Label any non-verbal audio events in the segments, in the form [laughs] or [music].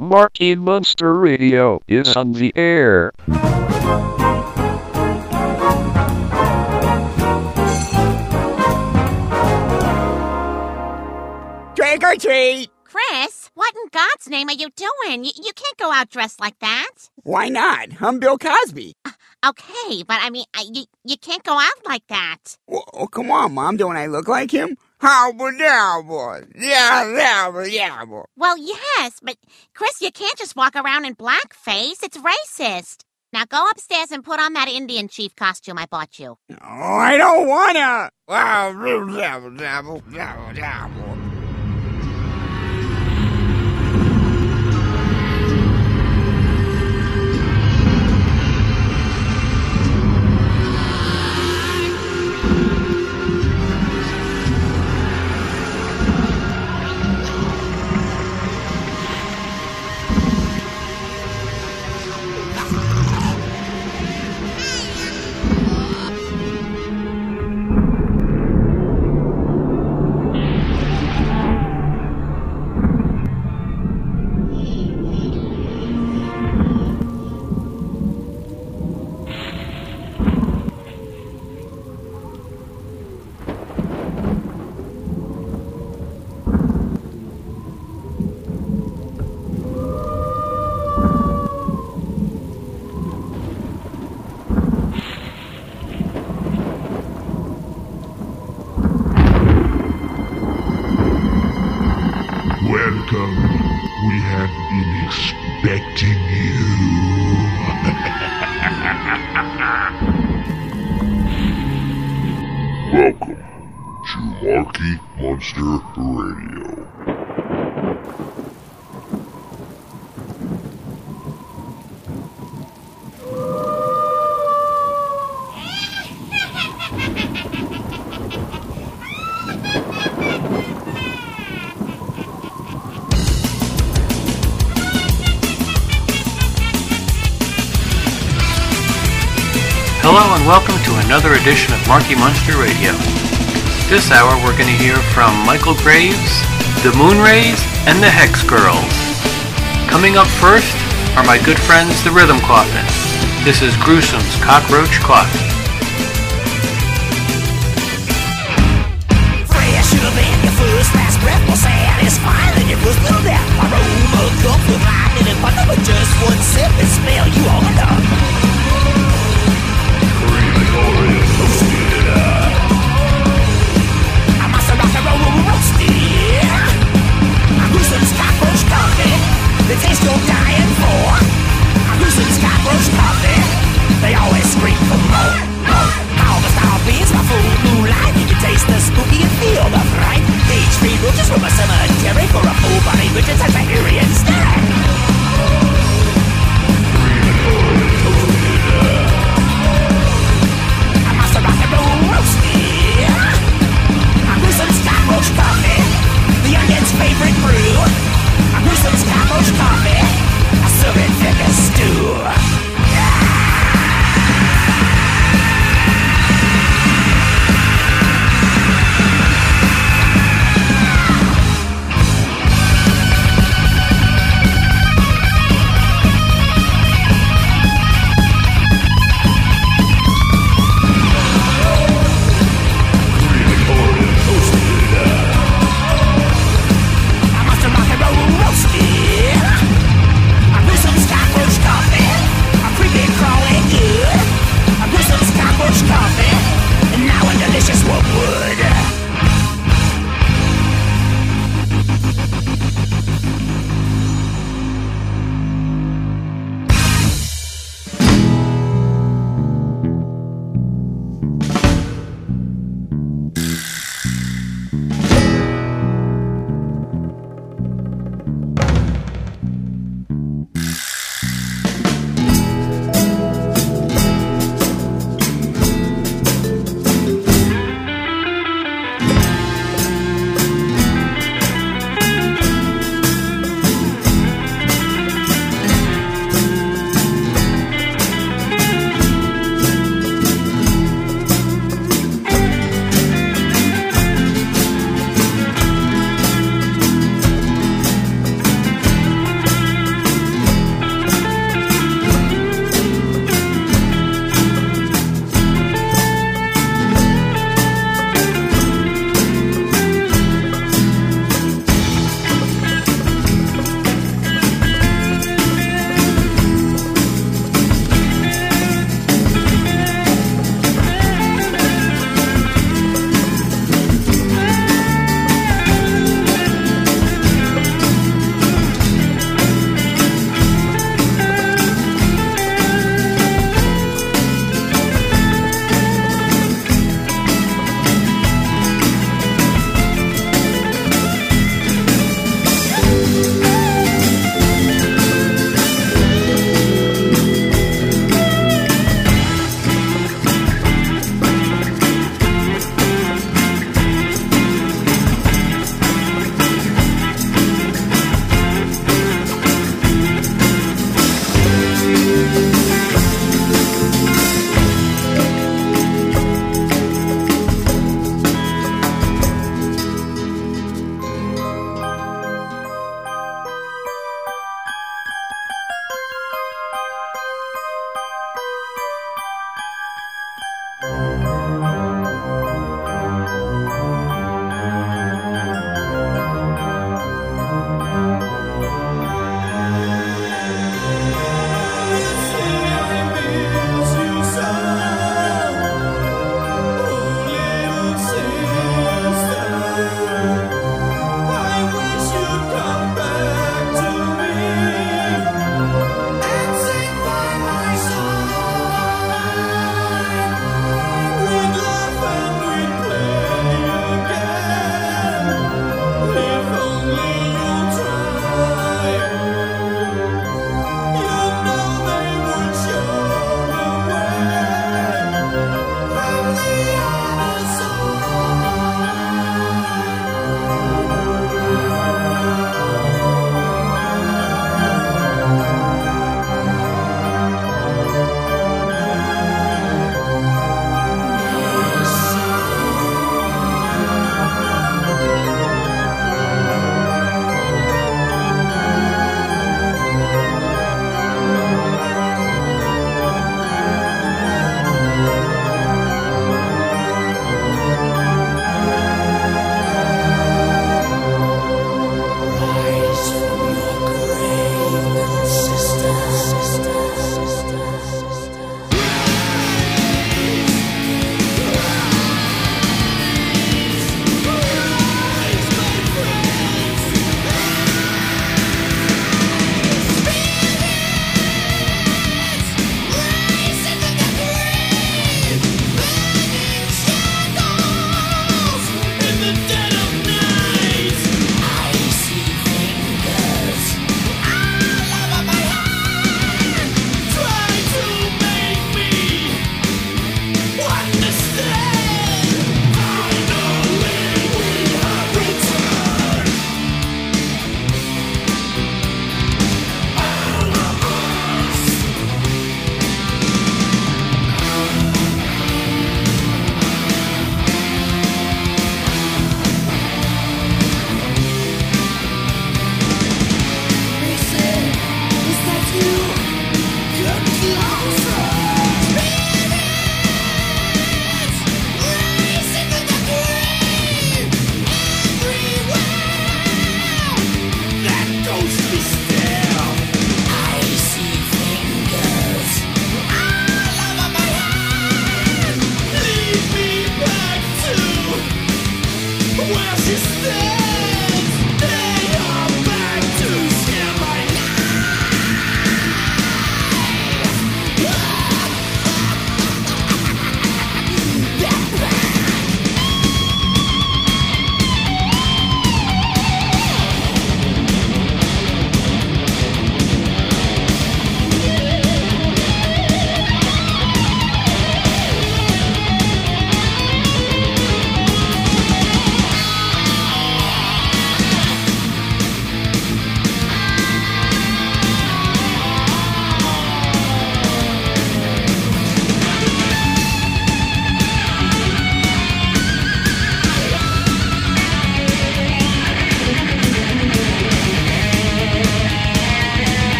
Marky Munster Radio is on the air. Trick or treat! Chris, what in God's name are you doing? You, you can't go out dressed like that. Why not? I'm Bill Cosby. Uh, okay, but I mean, I, you, you can't go out like that. Oh, oh, come on, Mom. Don't I look like him? Howba dabba. Yeah, dabba, dabba. Well, yes, but Chris, you can't just walk around in blackface. It's racist. Now go upstairs and put on that Indian chief costume I bought you. Oh, I don't wanna. Wow. Another edition of Marky Munster Radio. This hour we're going to hear from Michael Graves, the Moonrays, and the Hex Girls. Coming up first are my good friends the Rhythm Coffin. This is Gruesome's Cockroach Coffee. with lightning and just one sip and smell you all enough Cockroach coffee. They always scream for more, more. All the star beans, my full moonlight You can taste the spooky and feel the fright Cage-free roaches from a cemetery For a full body Richard Siberian style I'm Master Rock and Roll Roasty I'm Gruesome's Cockroach Coffee. The onion's favorite brew. I'm Gruesome's Cockroach Coffee It thick as stew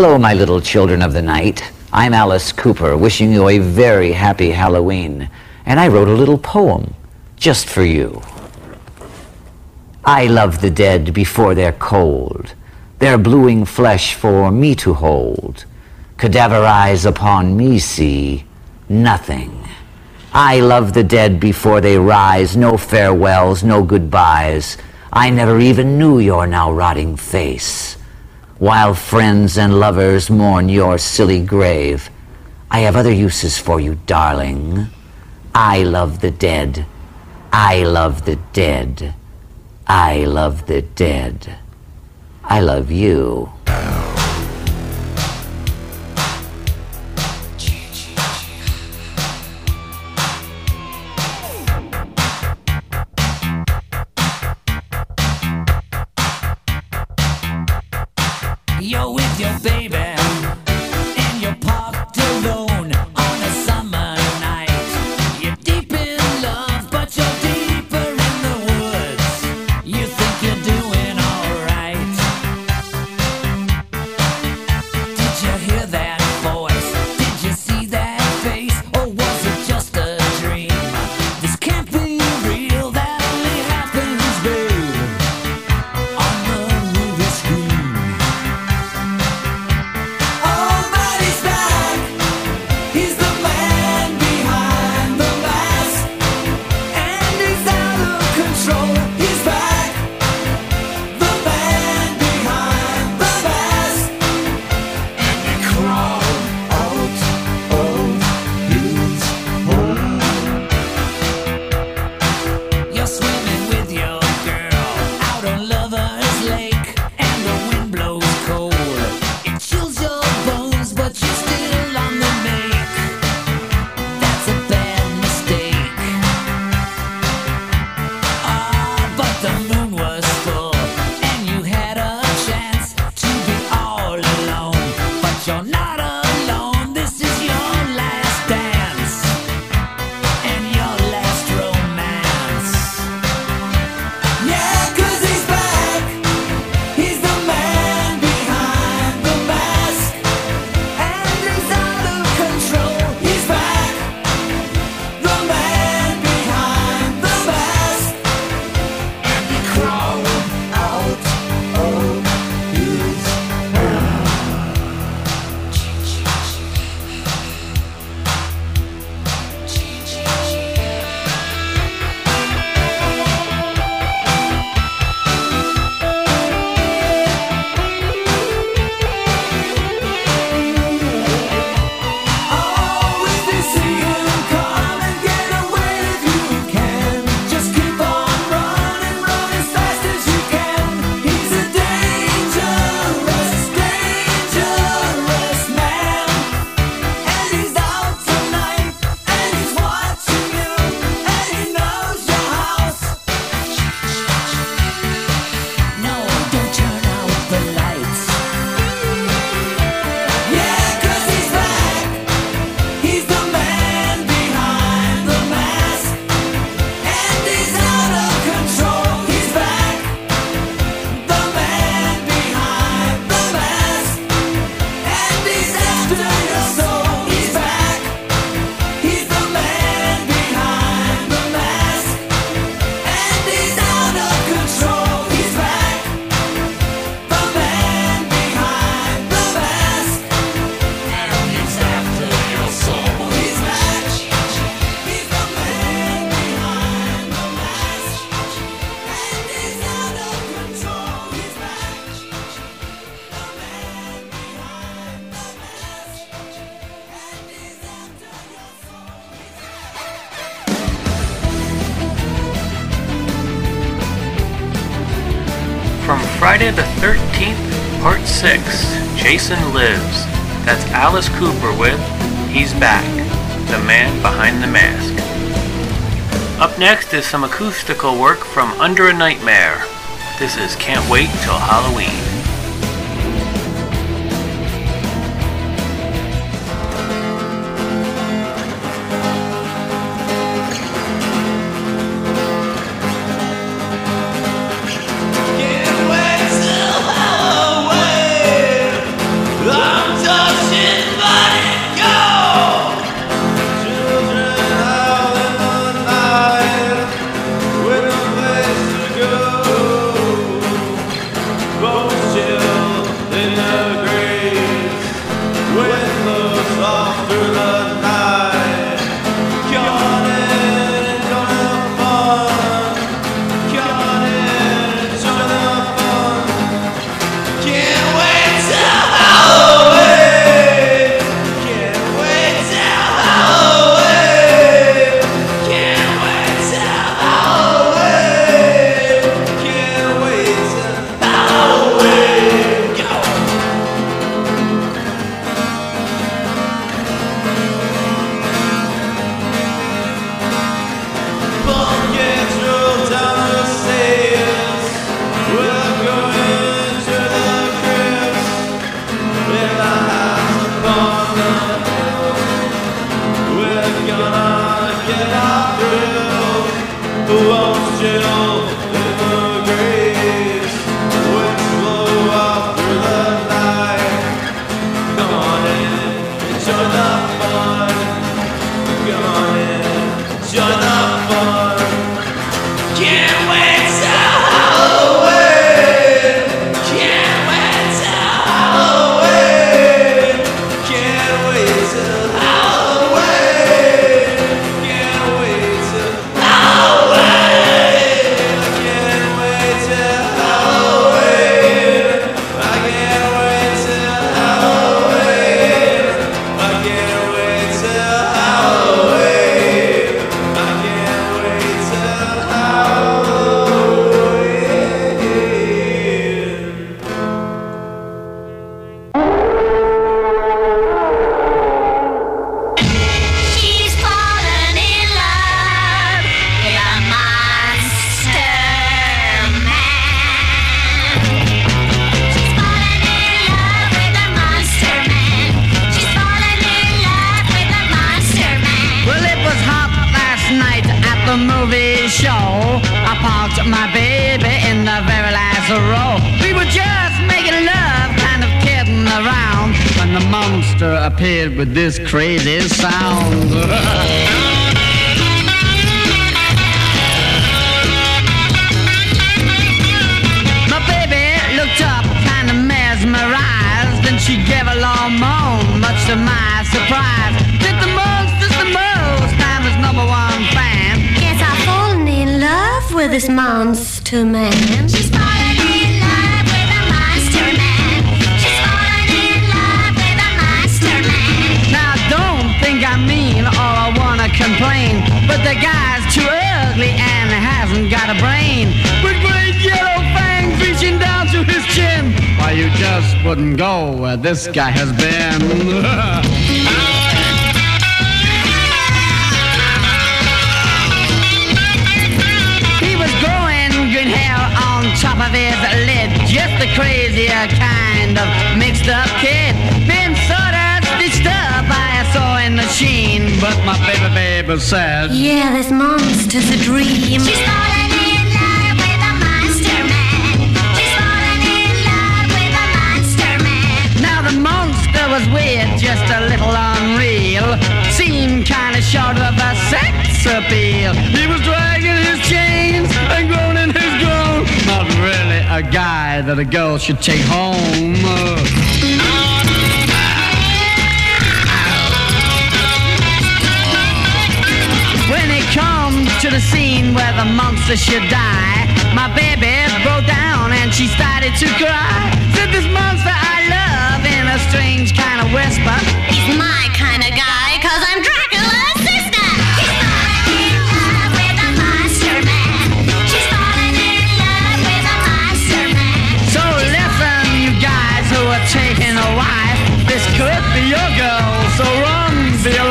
Hello, my little children of the night. I'm Alice Cooper, wishing you a very happy Halloween. And I wrote a little poem just for you. I love the dead before they're cold, their bluing flesh for me to hold. Cadaver eyes upon me see nothing. I love the dead before they rise, no farewells, no goodbyes. I never even knew your now rotting face while friends and lovers mourn your silly grave. I have other uses for you, darling. I love the dead. I love the dead. I love the dead. I love you. Jason Lives. That's Alice Cooper with He's Back, the man behind the mask. Up next is some acoustical work from Under a Nightmare. This is Can't Wait Till Halloween. Machine, but my baby baby said, Yeah, this monster's a dream. She's fallen in love with a monster man. She's fallen in love with a monster man. Now the monster was weird, just a little unreal. Seemed kinda short of a sex appeal. He was dragging his chains and groaning his groan. Not really a guy that a girl should take home. To the scene where the monster should die, my baby broke down and she started to cry. Said this monster I love in a strange kind of whisper. He's my kind of guy, cause I'm Dracula's sister. She's fallen in love with a monster man. She's fallen in love with a monster man. So listen, you guys who are taking a wife, this could be your girl. So run for your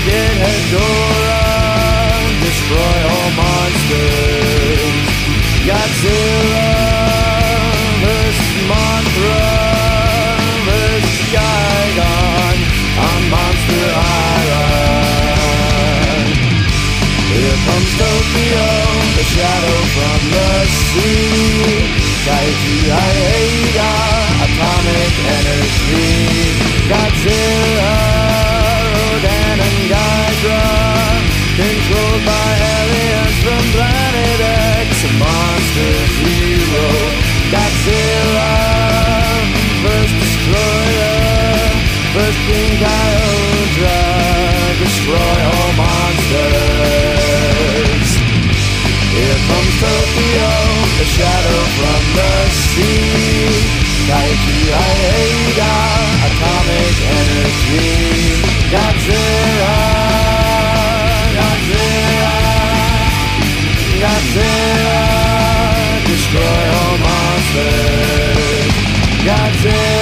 get Hedorah, destroy all monsters. Godzilla versus Mothra versus Gigan on Monster Island. Here comes Tokyo, the shadow from the sea. Kaiju atomic energy. Godzilla, shadow from the sea. Kaiju Aiga, atomic energy. Godzilla, Godzilla, Godzilla, destroy all monsters. Godzilla,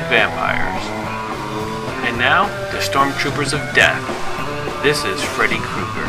dead vampires. And now, the Stormtroopers of Death. This is Freddy Krueger.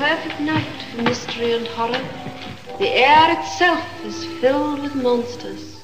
perfect night for mystery and horror. The air itself is filled with monsters.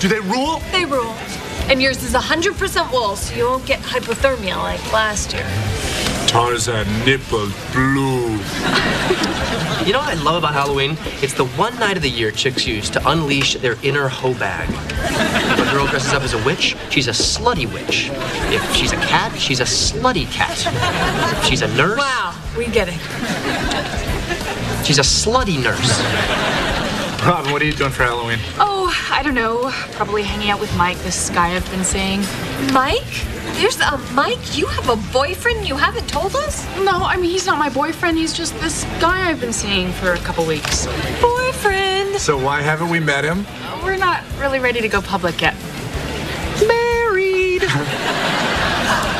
Do they rule? They rule. And yours is 100% wool, so you won't get hypothermia like last year. Tarzan nipple blue. [laughs] You know what I love about Halloween? It's the one night of the year chicks use to unleash their inner hoe bag. If a girl dresses up as a witch, she's a slutty witch. If she's a cat, she's a slutty cat. If she's a nurse, Wow, we get it. she's a slutty nurse. Robin, what are you doing for Halloween? Oh, I don't know. Probably hanging out with Mike, this guy I've been seeing. Mike? There's a Mike? You have a boyfriend you haven't told us? No, I mean, he's not my boyfriend. He's just this guy I've been seeing for a couple weeks. Boyfriend? So why haven't we met him? We're not really ready to go public yet. Married. [laughs]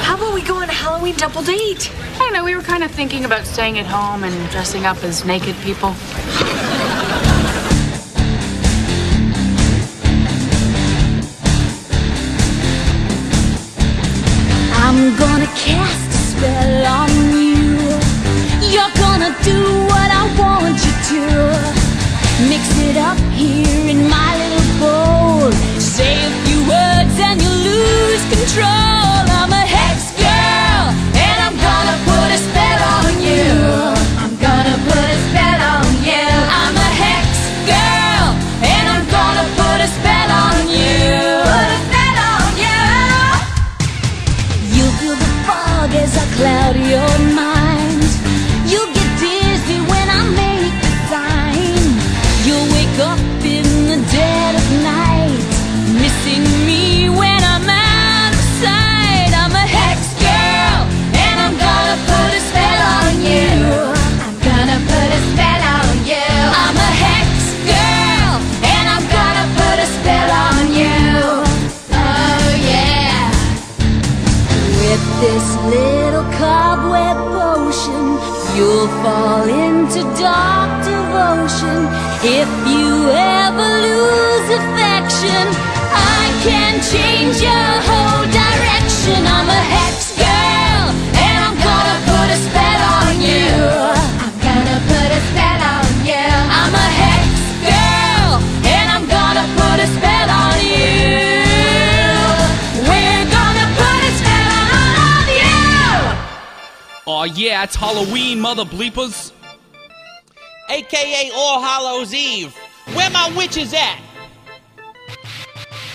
How about we go on a Halloween double date? I don't know. We were kind of thinking about staying at home and dressing up as naked people. Cast a spell on you. You're gonna do what I want you to. Mix it up here in my If you ever lose affection, I can change your whole direction. I'm a hex girl, and I'm gonna put a spell on you. I'm gonna put a spell on you. I'm a hex girl, and I'm gonna put a spell on you. We're gonna put a spell on all of you. Aw, yeah, it's Halloween, mother bleepers. AKA All Hallows Eve. Where my witches at?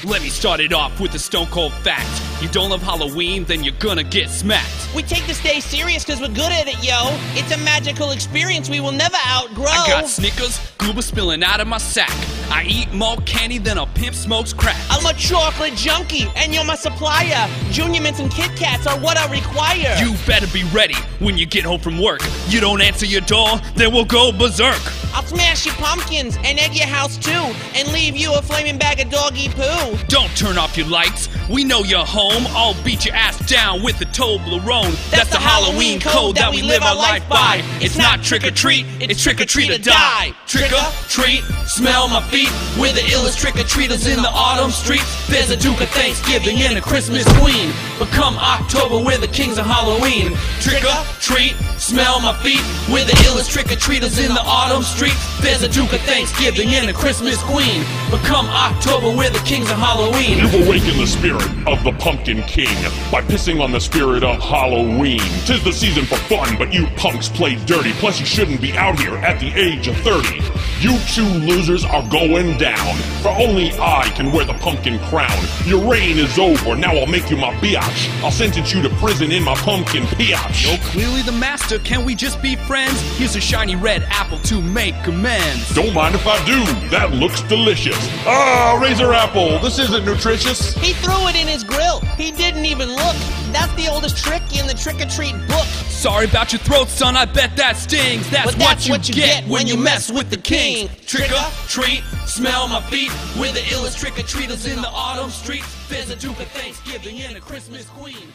Let me start it off with a stone cold fact. You don't love Halloween, then you're gonna get smacked. We take this day serious because we're good at it, yo. It's a magical experience we will never outgrow. I got Snickers, goober spilling out of my sack. I eat more candy than a pimp smokes crack. I'm a chocolate junkie, and you're my supplier. Junior Mints and Kit Kats are what I require. You better be ready when you get home from work. You don't answer your door, then we'll go berserk. I'll smash your pumpkins and egg your house too, and leave you a flaming bag of doggy poo. Don't turn off your lights. We know you're home. I'll beat your ass down with the Toblerone. That's the Halloween code that we live our life by. It's not trick or treat, it's trick or treat or die. Trick or treat, smell my feet. We're the illest trick or treaters in the autumn streets. There's a Duke of Thanksgiving and a Christmas Queen. But come October, we're the kings of Halloween. Trick or treat, smell my feet. We're the illest trick or treaters in the autumn streets. There's a Duke of Thanksgiving and a Christmas Queen. But come October, we're the kings of Halloween. You've awakened the spirit of the Pumpkin King by pissing on the spirit of Halloween. Tis the season for fun, but you punks play dirty. Plus, you shouldn't be out here at the age of 30. You two losers are going down, for only I can wear the pumpkin crown. Your reign is over, now I'll make you my biatch. I'll sentence you to prison in my pumpkin piatch. You're clearly the master, can we just be friends? Here's a shiny red apple to make amends. Don't mind if I do, that looks delicious. Ah, Razor Apple, this isn't nutritious. He threw it in his grill. He didn't even look. That's the oldest trick in the trick or treat book. Sorry about your throat, son, I bet that stings. That's, But that's what, you get when you mess with the king. king. Trick or treat, smell my feet. We're the illest trick or treaters in the autumn streets. There's a Duke of Thanksgiving and a Christmas Queen.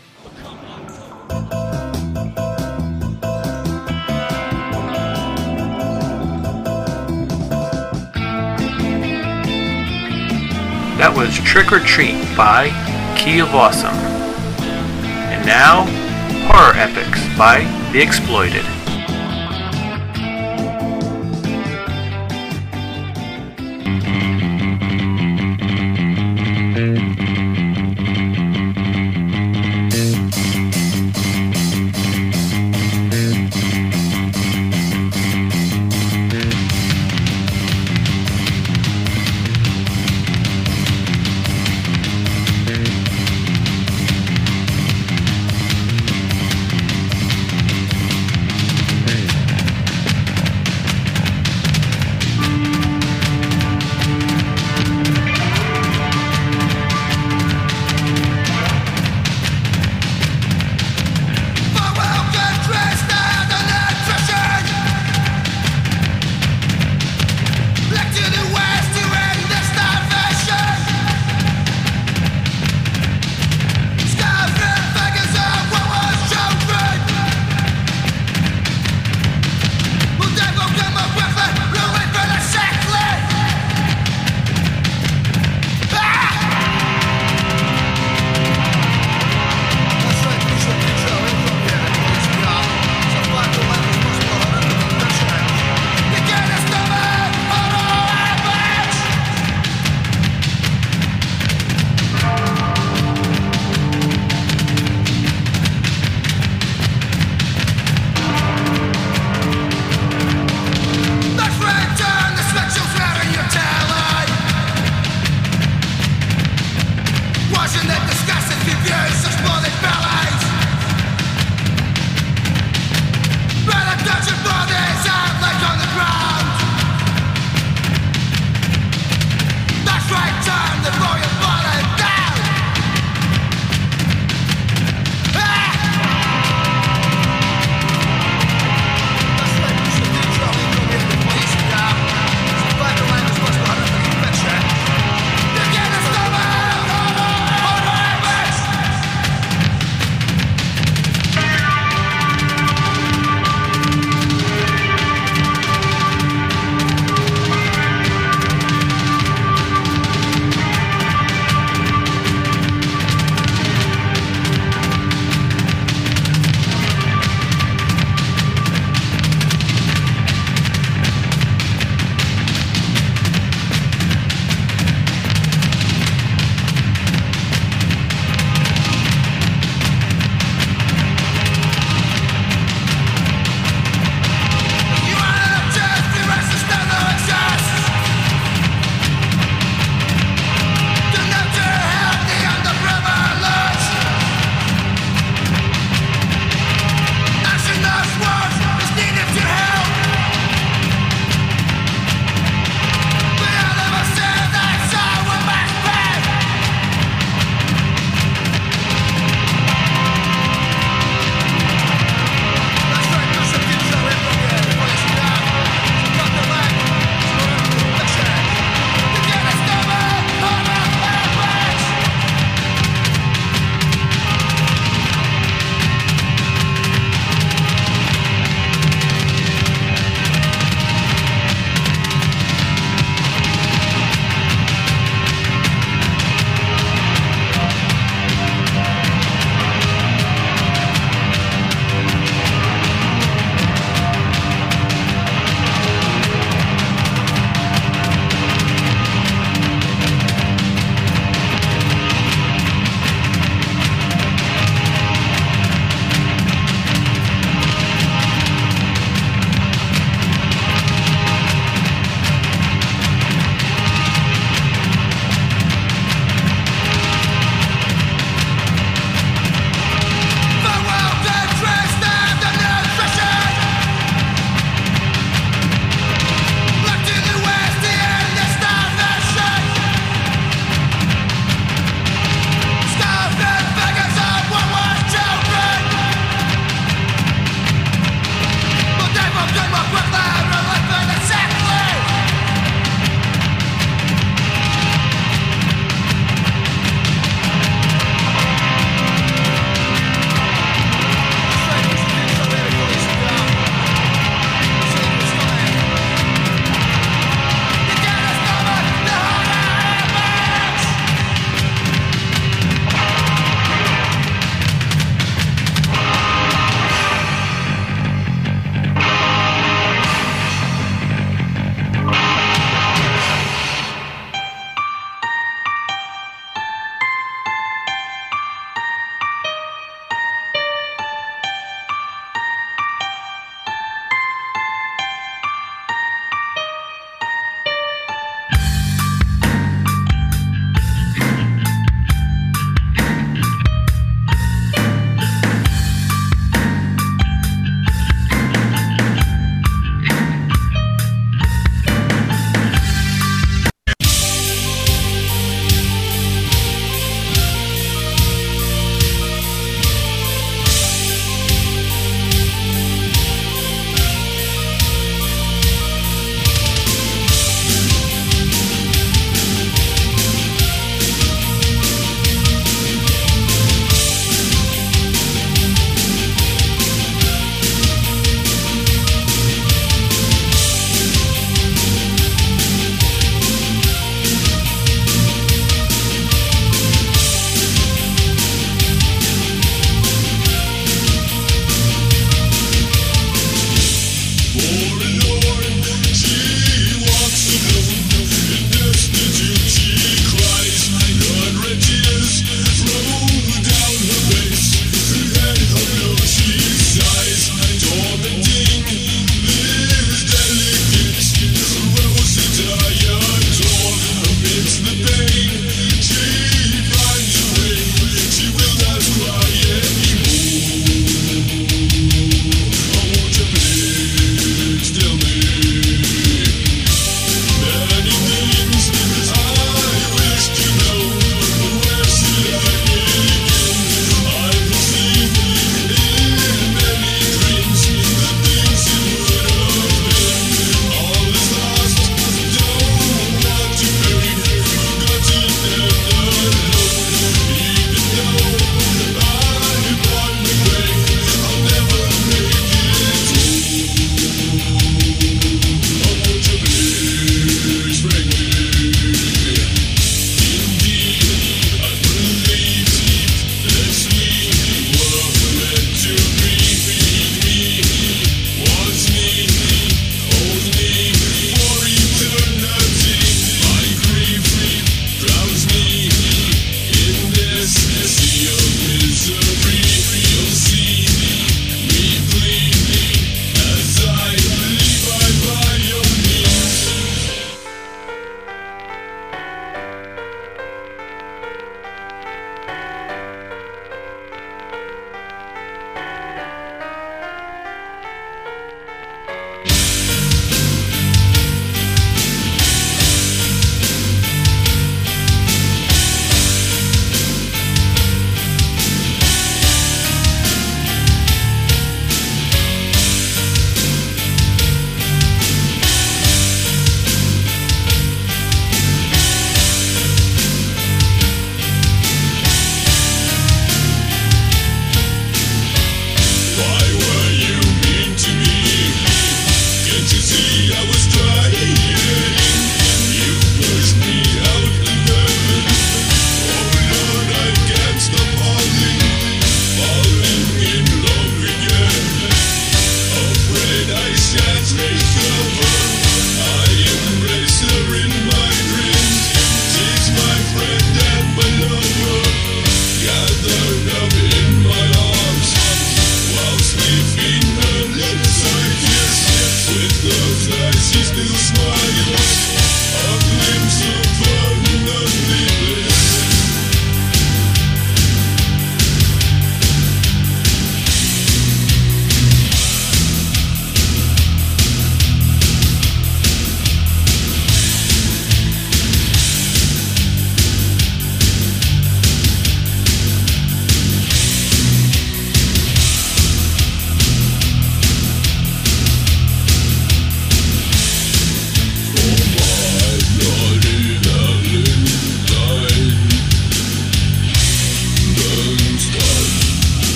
That was Trick or Treat by Key of Awesome. And now, Horror Epics by The Exploited.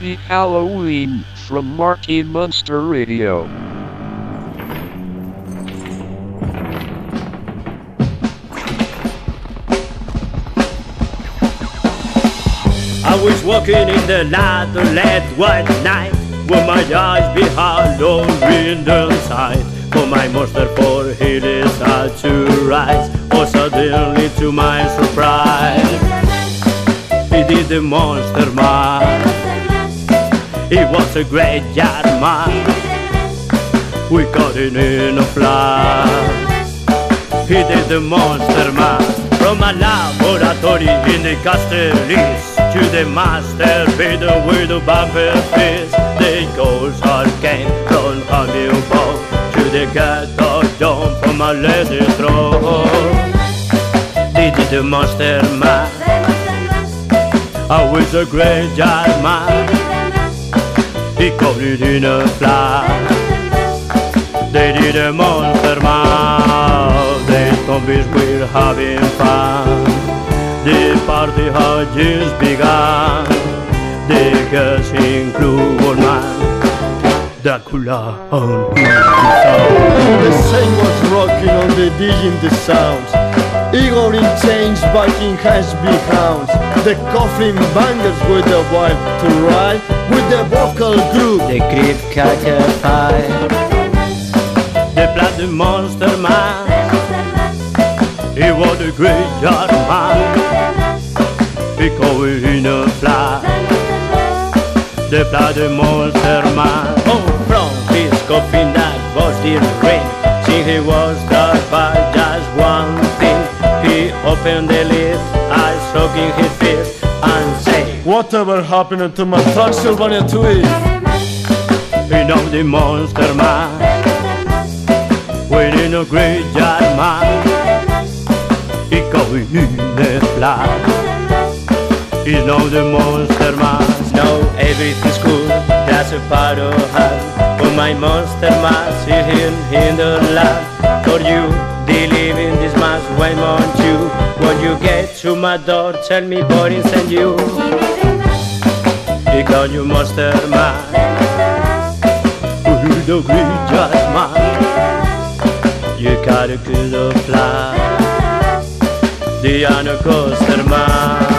Happy Halloween from Marky Munster Radio. I was walking in the light white night With my eyes behind on window side For my monster for he decided to rise Oh suddenly to my surprise He did the monster man He was a great yard man. We caught him in a flash. He did the monster man From a laboratory in the Castellis To the master bedroom with the bumper fist. The ghost heart came from Hamilton To the ghetto dome from a lady throne. Did the monster man I was a great giant man It in a flash They did a monster man The zombies were having fun The party had just begun The girls include one man Dracula on The same was rocking on the digging the sounds. Igor in chains biting has hounds. The coffin bangers with the wife to ride with the vocal group. The creep catcher fire The bloody monster man. He was a great yard man. He caught in a fly The bloody monster man. Oh, from his coffin that was the ring See he was struck by just one thing. He opened the lid, eyes soaking his fist And say Whatever happened to my Transylvania twist? You know the monster man. Waiting a great giant man He going in the flash You know the monster man. Know everything's good That's a part of her But my monster man See him in the lab For you Believe in this mass When won't you? When you get to my door? Tell me boy send you. Because you Who's the great giant man you gotta good fly The honor coaster man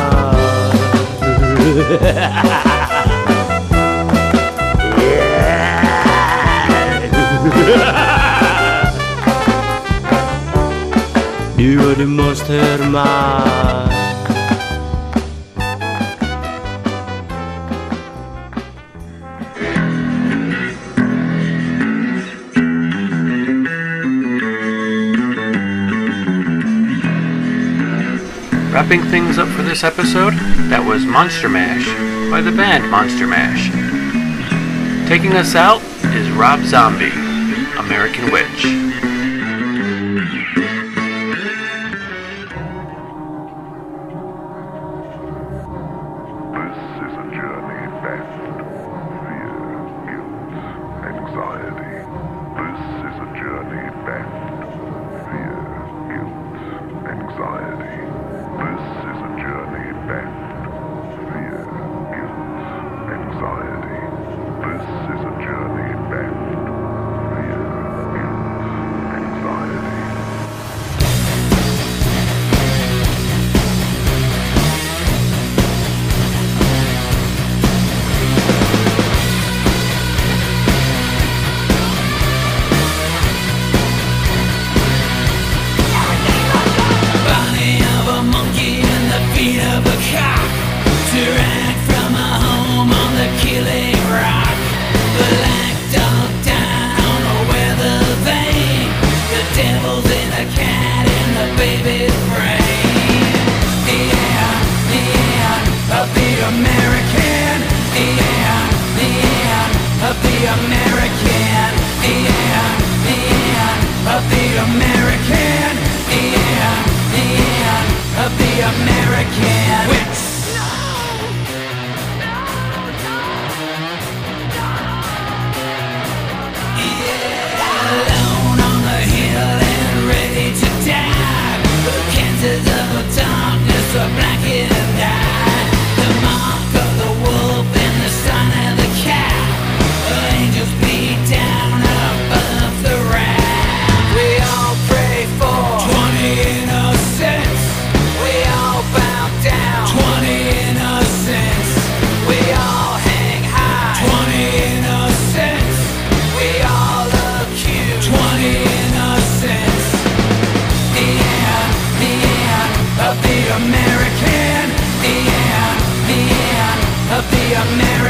The monster man Wrapping things up for this episode, that was Monster Mash by the band Monster Mash. Taking us out is Rob Zombie, American Witch. be a man.